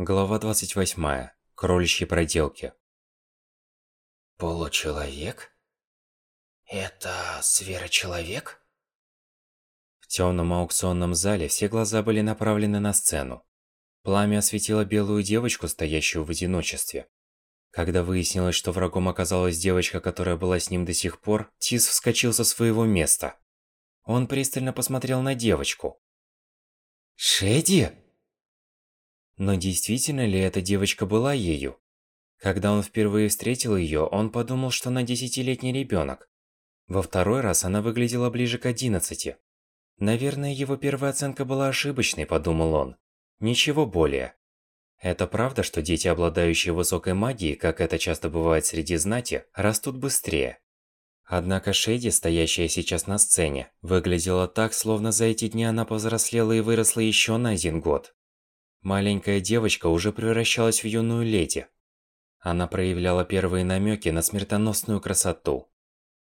Глава 28. Кроличьи проделки. Получеловек? Это зверочеловек? В темном аукционном зале все глаза были направлены на сцену. Пламя осветило белую девочку, стоящую в одиночестве. Когда выяснилось, что врагом оказалась девочка, которая была с ним до сих пор, Тис вскочил со своего места. Он пристально посмотрел на девочку. «Шеди?» Но действительно ли эта девочка была ею? Когда он впервые встретил ее, он подумал, что она десятилетний ребенок. Во второй раз она выглядела ближе к одиннадцати. Наверное, его первая оценка была ошибочной, подумал он. Ничего более. Это правда, что дети, обладающие высокой магией, как это часто бывает среди знати, растут быстрее. Однако Шейди, стоящая сейчас на сцене, выглядела так, словно за эти дни она повзрослела и выросла еще на один год. Маленькая девочка уже превращалась в юную леди. Она проявляла первые намеки на смертоносную красоту.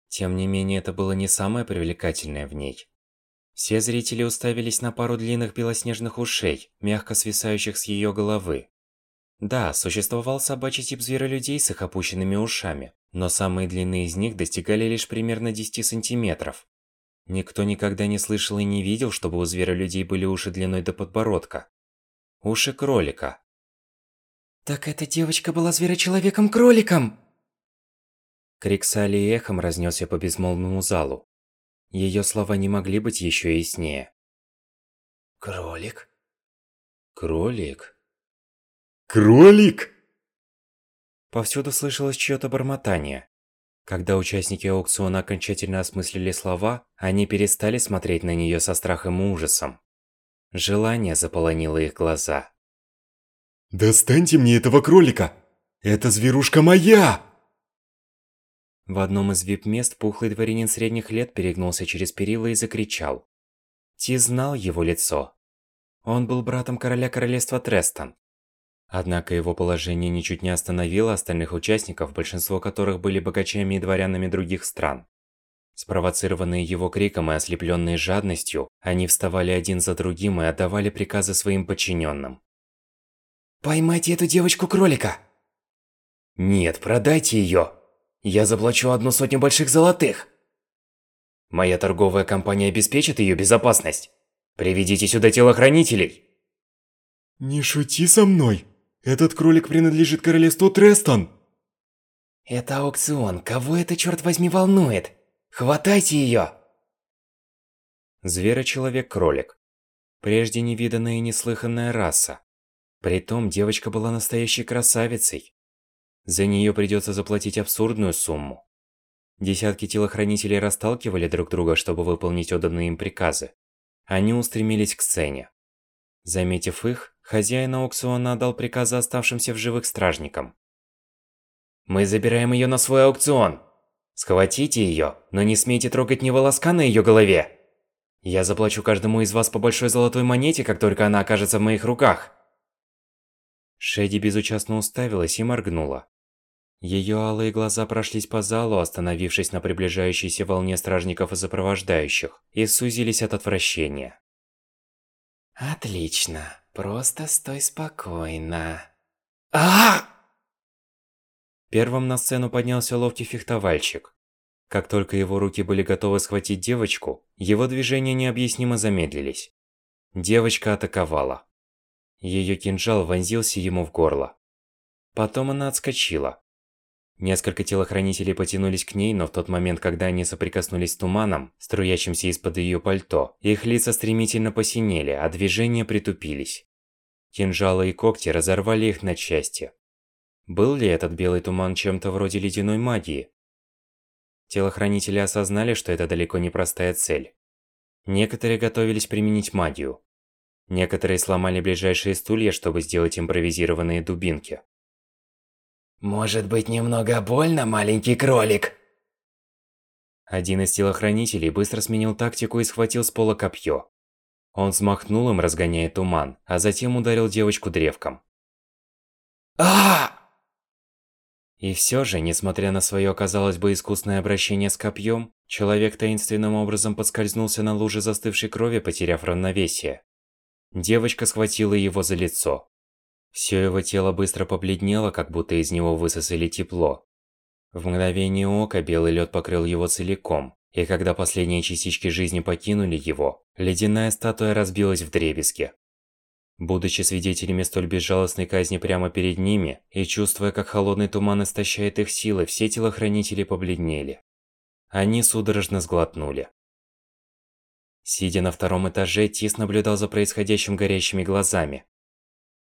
Тем не менее, это было не самое привлекательное в ней. Все зрители уставились на пару длинных белоснежных ушей, мягко свисающих с ее головы. Да, существовал собачий тип зверолюдей с их опущенными ушами, но самые длинные из них достигали лишь примерно 10 сантиметров. Никто никогда не слышал и не видел, чтобы у зверолюдей были уши длиной до подбородка. Уши кролика. Так эта девочка была зверочеловеком-кроликом! Крик Салли эхом разнесся по безмолвному залу. Ее слова не могли быть еще яснее. Кролик? Кролик? Кролик? Повсюду слышалось чьё-то бормотание. Когда участники аукциона окончательно осмыслили слова, они перестали смотреть на неё со страхом и ужасом. Желание заполонило их глаза. «Достаньте мне этого кролика! Эта зверушка моя!» В одном из вип-мест пухлый дворянин средних лет перегнулся через перила и закричал. Ти знал его лицо. Он был братом короля королевства Трестон. Однако его положение ничуть не остановило остальных участников, большинство которых были богачами и дворянами других стран. Спровоцированные его криком и ослепленные жадностью, они вставали один за другим и отдавали приказы своим подчиненным. «Поймайте эту девочку-кролика!» «Нет, продайте ее! Я заплачу одну сотню больших золотых!» «Моя торговая компания обеспечит ее безопасность! Приведите сюда телохранителей!» «Не шути со мной! Этот кролик принадлежит королевству Трестон!» «Это аукцион, кого это, черт возьми, волнует?» Хватайте ее! Зверочеловек-кролик. Прежде невиданная и неслыханная раса. Притом девочка была настоящей красавицей. За нее придется заплатить абсурдную сумму. Десятки телохранителей расталкивали друг друга, чтобы выполнить отданные им приказы. Они устремились к сцене. Заметив их, хозяин аукциона отдал приказы оставшимся в живых стражникам. «Мы забираем ее на свой аукцион!» Схватите ее, но не смейте трогать ни волоска на ее голове. Я заплачу каждому из вас по большой золотой монете, как только она окажется в моих руках. Шеди безучастно уставилась и моргнула. Ее алые глаза прошлись по залу, остановившись на приближающейся волне стражников и сопровождающих, и сузились от отвращения. Отлично. Просто стой спокойно. а, -а, -а! Первым на сцену поднялся ловкий фехтовальщик. Как только его руки были готовы схватить девочку, его движения необъяснимо замедлились. Девочка атаковала. Ее кинжал вонзился ему в горло. Потом она отскочила. Несколько телохранителей потянулись к ней, но в тот момент, когда они соприкоснулись с туманом, струящимся из-под ее пальто, их лица стремительно посинели, а движения притупились. Кинжалы и когти разорвали их на части. Был ли этот белый туман чем-то вроде ледяной магии? Телохранители осознали, что это далеко не простая цель. Некоторые готовились применить магию. Некоторые сломали ближайшие стулья, чтобы сделать импровизированные дубинки. «Может быть немного больно, маленький кролик?» Один из телохранителей быстро сменил тактику и схватил с пола копье. Он взмахнул им, разгоняя туман, а затем ударил девочку древком. а и все же, несмотря на свое, казалось бы, искусное обращение с копьем, человек таинственным образом подскользнулся на луже застывшей крови, потеряв равновесие. Девочка схватила его за лицо. Все его тело быстро побледнело, как будто из него высосали тепло. В мгновение ока белый лед покрыл его целиком, и когда последние частички жизни покинули его, ледяная статуя разбилась в дребезги. Будучи свидетелями столь безжалостной казни прямо перед ними, и чувствуя, как холодный туман истощает их силы, все телохранители побледнели. Они судорожно сглотнули. Сидя на втором этаже, Тис наблюдал за происходящим горящими глазами.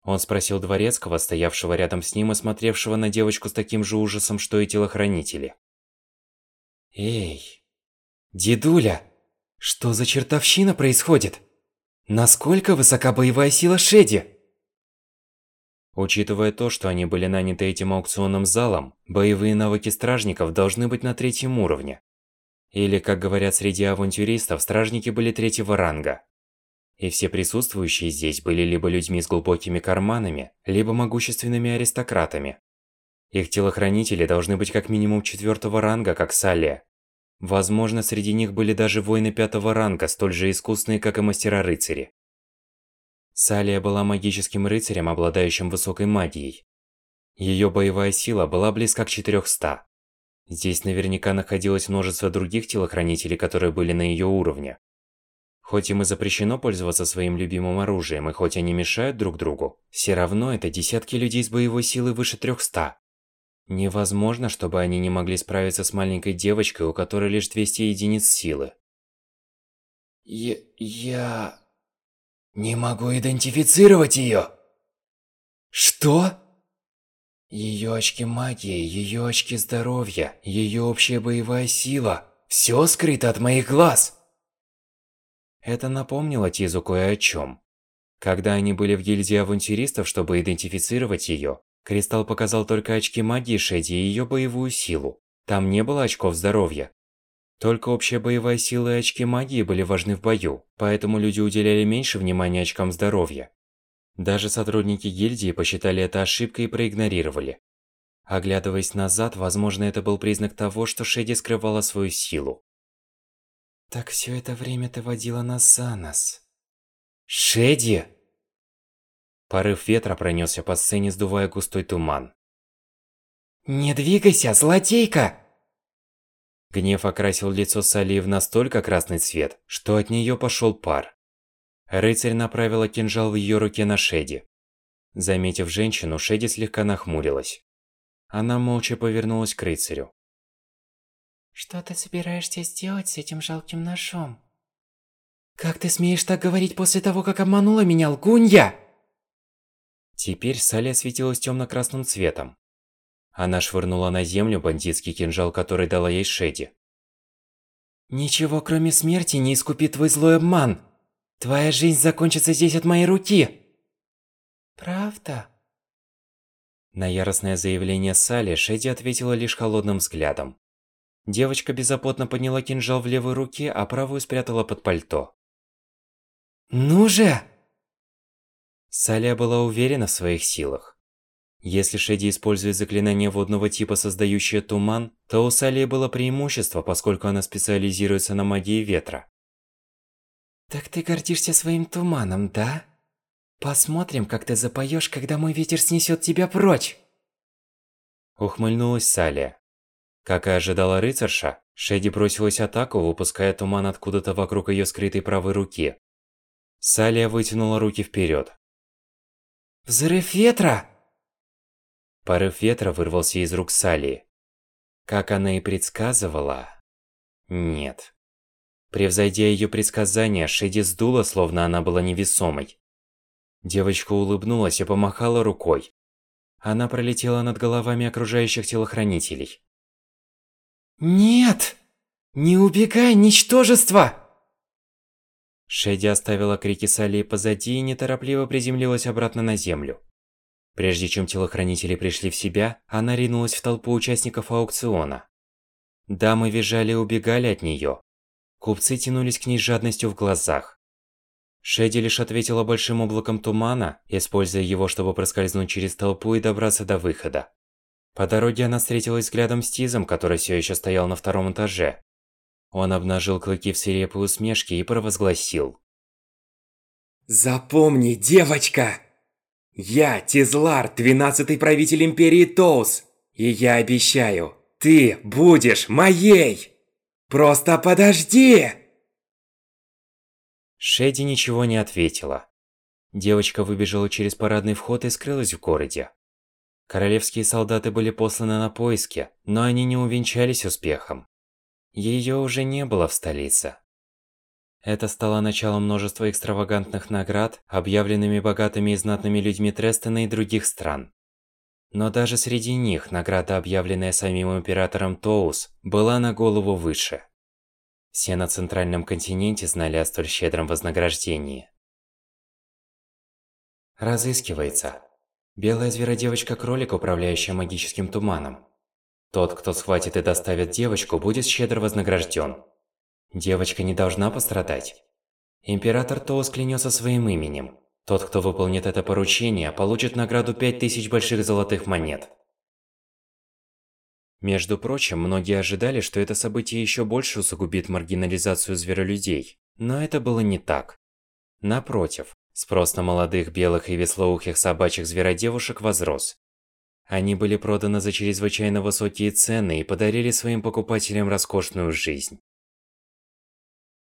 Он спросил Дворецкого, стоявшего рядом с ним и смотревшего на девочку с таким же ужасом, что и телохранители. «Эй, дедуля, что за чертовщина происходит?» Насколько высока боевая сила Шеди? Учитывая то, что они были наняты этим аукционным залом, боевые навыки стражников должны быть на третьем уровне. Или, как говорят среди авантюристов, стражники были третьего ранга. И все присутствующие здесь были либо людьми с глубокими карманами, либо могущественными аристократами. Их телохранители должны быть как минимум четвертого ранга, как Салия, Возможно, среди них были даже воины пятого ранга, столь же искусные, как и мастера-рыцари. Салия была магическим рыцарем, обладающим высокой магией. Ее боевая сила была близка к 400. Здесь наверняка находилось множество других телохранителей, которые были на ее уровне. Хоть им и запрещено пользоваться своим любимым оружием, и хоть они мешают друг другу, все равно это десятки людей с боевой силой выше 300. Невозможно, чтобы они не могли справиться с маленькой девочкой, у которой лишь 200 единиц силы. Я... я... не могу идентифицировать ее. Что? Ее очки магии, ее очки здоровья, ее общая боевая сила. Все скрыто от моих глаз. Это напомнило Тизу кое о чем. Когда они были в гильдии авантюристов, чтобы идентифицировать ее, Кристалл показал только очки магии Шеди и ее боевую силу. Там не было очков здоровья. Только общая боевая сила и очки магии были важны в бою, поэтому люди уделяли меньше внимания очкам здоровья. Даже сотрудники гильдии посчитали это ошибкой и проигнорировали. Оглядываясь назад, возможно, это был признак того, что Шеди скрывала свою силу. Так все это время ты водила нас за нос. Шеди! Порыв ветра пронесся по сцене, сдувая густой туман. «Не двигайся, злодейка!» Гнев окрасил лицо Салии в настолько красный цвет, что от нее пошел пар. Рыцарь направила кинжал в ее руке на Шеди. Заметив женщину, Шеди слегка нахмурилась. Она молча повернулась к рыцарю. «Что ты собираешься сделать с этим жалким ножом?» «Как ты смеешь так говорить после того, как обманула меня, лгунья?» Теперь Салли светилась темно-красным цветом. Она швырнула на землю бандитский кинжал, который дала ей Шеди. «Ничего, кроме смерти, не искупит твой злой обман. Твоя жизнь закончится здесь от моей руки!» «Правда?» На яростное заявление Салли Шеди ответила лишь холодным взглядом. Девочка беззаботно подняла кинжал в левой руке, а правую спрятала под пальто. «Ну же!» Салия была уверена в своих силах. Если Шеди использует заклинание водного типа, создающее туман, то у Салии было преимущество, поскольку она специализируется на магии ветра. Так ты гордишься своим туманом, да? Посмотрим, как ты запоешь, когда мой ветер снесет тебя прочь. Ухмыльнулась Салия. Как и ожидала рыцарша, Шеди бросилась атаку, выпуская туман откуда-то вокруг ее скрытой правой руки. Салия вытянула руки вперед. Взрыв ветра! Порыв ветра вырвался из рук Салли. Как она и предсказывала... Нет. Превзойдя ее предсказания, Шеди сдула, словно она была невесомой. Девочка улыбнулась и помахала рукой. Она пролетела над головами окружающих телохранителей. «Нет! Не убегай, ничтожество!» Шеди оставила крики Салли позади и неторопливо приземлилась обратно на землю. Прежде чем телохранители пришли в себя, она ринулась в толпу участников аукциона. Дамы визжали и убегали от нее. Купцы тянулись к ней жадностью в глазах. Шеди лишь ответила большим облаком тумана, используя его, чтобы проскользнуть через толпу и добраться до выхода. По дороге она встретилась взглядом с Тизом, который все еще стоял на втором этаже. Он обнажил клыки в свирепой усмешке и провозгласил. «Запомни, девочка! Я Тизлар, двенадцатый правитель Империи Тоус. И я обещаю, ты будешь моей! Просто подожди! Шеди ничего не ответила. Девочка выбежала через парадный вход и скрылась в городе. Королевские солдаты были посланы на поиски, но они не увенчались успехом. Ее уже не было в столице. Это стало началом множества экстравагантных наград, объявленными богатыми и знатными людьми Трестона и других стран. Но даже среди них награда, объявленная самим императором Тоус, была на голову выше. Все на Центральном континенте знали о столь щедром вознаграждении. Разыскивается. Белая зверодевочка-кролик, управляющая магическим туманом. Тот, кто схватит и доставит девочку, будет щедро вознагражден. Девочка не должна пострадать. Император Тоус клянется своим именем. Тот, кто выполнит это поручение, получит награду 5000 больших золотых монет. Между прочим, многие ожидали, что это событие еще больше усугубит маргинализацию зверолюдей. Но это было не так. Напротив, Спрос на молодых белых и веслоухих собачьих зверодевушек возрос. Они были проданы за чрезвычайно высокие цены и подарили своим покупателям роскошную жизнь.